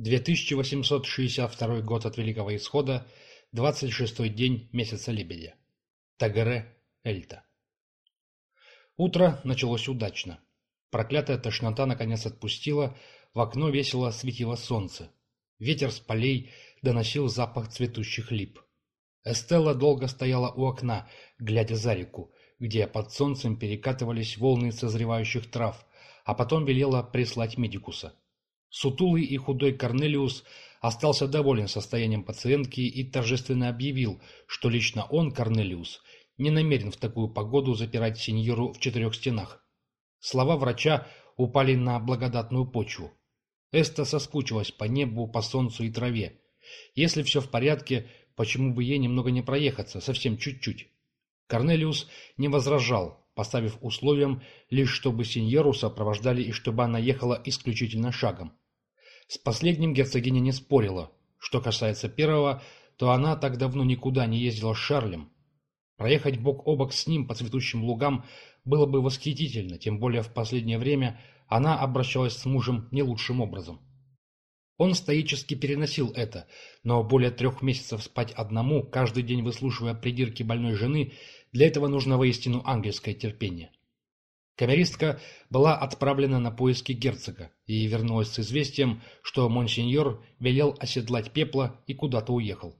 2862 год от Великого Исхода, 26-й день месяца Лебедя. Тагере, Эльта. Утро началось удачно. Проклятая тошнота наконец отпустила, в окно весело светило солнце. Ветер с полей доносил запах цветущих лип. Эстелла долго стояла у окна, глядя за реку, где под солнцем перекатывались волны созревающих трав, а потом велела прислать медикуса. Сутулый и худой Корнелиус остался доволен состоянием пациентки и торжественно объявил, что лично он, Корнелиус, не намерен в такую погоду запирать сеньору в четырех стенах. Слова врача упали на благодатную почву. Эста соскучилась по небу, по солнцу и траве. Если все в порядке, почему бы ей немного не проехаться, совсем чуть-чуть? Корнелиус не возражал, поставив условием лишь чтобы сеньору сопровождали и чтобы она ехала исключительно шагом. С последним герцогиня не спорила. Что касается первого, то она так давно никуда не ездила с Шарлем. Проехать бок о бок с ним по цветущим лугам было бы восхитительно, тем более в последнее время она обращалась с мужем не лучшим образом. Он стоически переносил это, но более трех месяцев спать одному, каждый день выслушивая придирки больной жены, для этого нужно воистину ангельское терпение. Камеристка была отправлена на поиски герцога и вернулась с известием, что монсеньор велел оседлать пепла и куда-то уехал.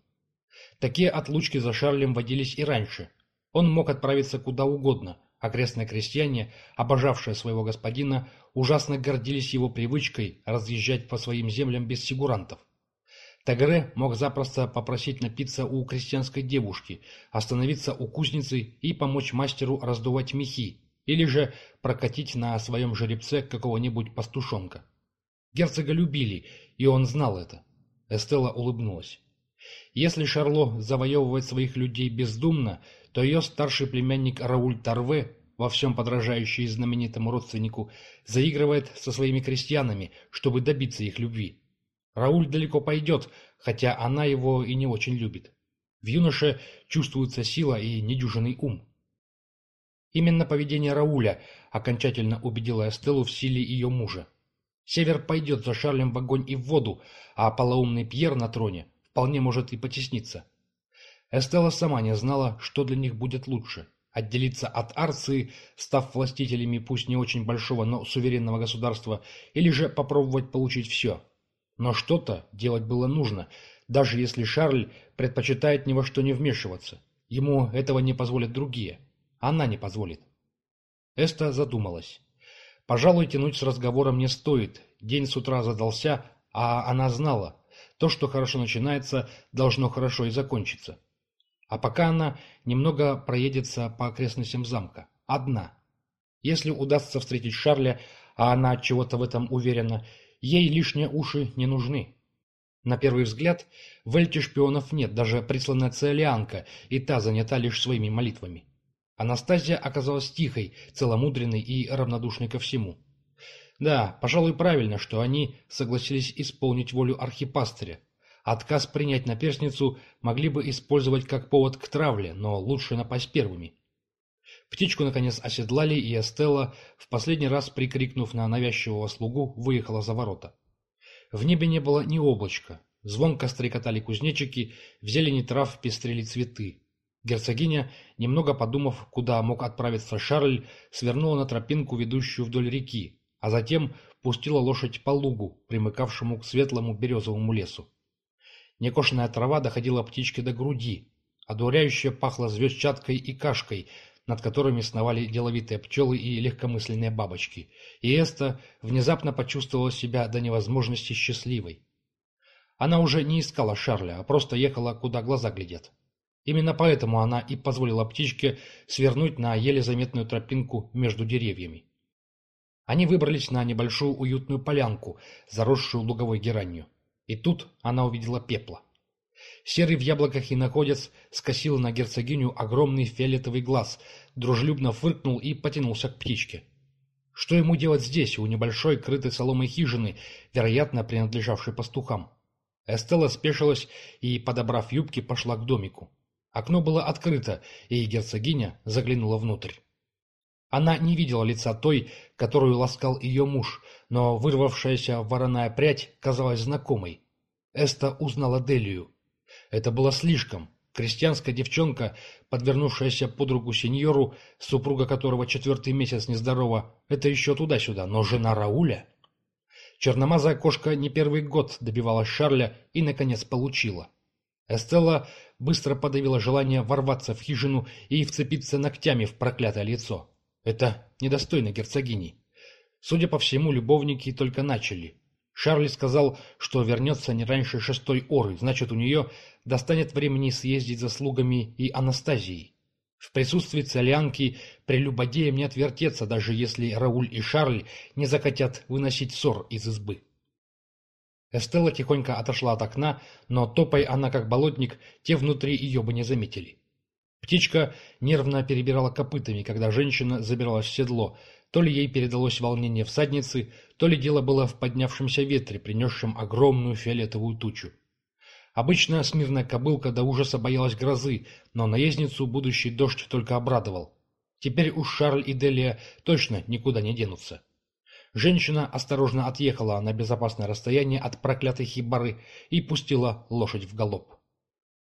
Такие отлучки за Шарлем водились и раньше. Он мог отправиться куда угодно. Окрестные крестьяне, обожавшие своего господина, ужасно гордились его привычкой разъезжать по своим землям без сигурантов. Тагре мог запросто попросить напиться у крестьянской девушки, остановиться у кузницы и помочь мастеру раздувать мехи, или же прокатить на своем жеребце какого-нибудь пастушонка. Герцога любили, и он знал это. Эстелла улыбнулась. Если Шарло завоевывает своих людей бездумно, то ее старший племянник Рауль Тарве, во всем подражающий знаменитому родственнику, заигрывает со своими крестьянами, чтобы добиться их любви. Рауль далеко пойдет, хотя она его и не очень любит. В юноше чувствуется сила и недюжинный ум. Именно поведение Рауля окончательно убедило Эстеллу в силе ее мужа. Север пойдет за Шарлем в огонь и в воду, а полоумный Пьер на троне вполне может и потесниться. Эстелла сама не знала, что для них будет лучше – отделиться от Арции, став властителями пусть не очень большого, но суверенного государства, или же попробовать получить все. Но что-то делать было нужно, даже если Шарль предпочитает ни во что не вмешиваться. Ему этого не позволят другие – она не позволит. Эста задумалась. Пожалуй, тянуть с разговором не стоит. День с утра задался, а она знала. То, что хорошо начинается, должно хорошо и закончиться. А пока она немного проедется по окрестностям замка. Одна. Если удастся встретить Шарля, а она чего-то в этом уверена, ей лишние уши не нужны. На первый взгляд, в Эльте шпионов нет, даже присланная Циолианка, и та занята лишь своими молитвами. Анастасия оказалась тихой, целомудренной и равнодушной ко всему. Да, пожалуй, правильно, что они согласились исполнить волю архипастыря. Отказ принять наперстницу могли бы использовать как повод к травле, но лучше напасть первыми. Птичку, наконец, оседлали, и Эстелла, в последний раз прикрикнув на навязчивого слугу, выехала за ворота. В небе не было ни облачка. Звонко стрекотали кузнечики, в зелени трав пестрели цветы. Герцогиня, немного подумав, куда мог отправиться Шарль, свернула на тропинку, ведущую вдоль реки, а затем пустила лошадь по лугу, примыкавшему к светлому березовому лесу. Некошенная трава доходила птичке до груди, одуряюще пахло звездчаткой и кашкой, над которыми сновали деловитые пчелы и легкомысленные бабочки, и Эста внезапно почувствовала себя до невозможности счастливой. Она уже не искала Шарля, а просто ехала, куда глаза глядят. Именно поэтому она и позволила птичке свернуть на еле заметную тропинку между деревьями. Они выбрались на небольшую уютную полянку, заросшую луговой геранью. И тут она увидела пепла. Серый в яблоках иноходец скосил на герцогиню огромный фиолетовый глаз, дружелюбно фыркнул и потянулся к птичке. Что ему делать здесь, у небольшой крытой соломой хижины, вероятно, принадлежавшей пастухам? Эстелла спешилась и, подобрав юбки, пошла к домику. Окно было открыто, и герцогиня заглянула внутрь. Она не видела лица той, которую ласкал ее муж, но вырвавшаяся вороная прядь казалась знакомой. Эста узнала Делию. Это было слишком. Крестьянская девчонка, подвернувшаяся под руку сеньору, супруга которого четвертый месяц нездорова, это еще туда-сюда, но жена Рауля... Черномазая кошка не первый год добивалась Шарля и, наконец, получила. Эстелла быстро подавила желание ворваться в хижину и вцепиться ногтями в проклятое лицо. Это недостойно герцогини. Судя по всему, любовники только начали. Шарли сказал, что вернется не раньше шестой оры, значит, у нее достанет времени съездить за слугами и Анастазией. В присутствии целянки прелюбодеям не отвертеться, даже если Рауль и Шарль не захотят выносить ссор из избы. Эстелла тихонько отошла от окна, но топай она как болотник, те внутри ее бы не заметили. Птичка нервно перебирала копытами, когда женщина забиралась в седло. То ли ей передалось волнение всадницы, то ли дело было в поднявшемся ветре, принесшем огромную фиолетовую тучу. Обычно смирная кобылка до ужаса боялась грозы, но наездницу будущий дождь только обрадовал. Теперь уж Шарль и Делия точно никуда не денутся. Женщина осторожно отъехала на безопасное расстояние от проклятой хибары и пустила лошадь в галоп.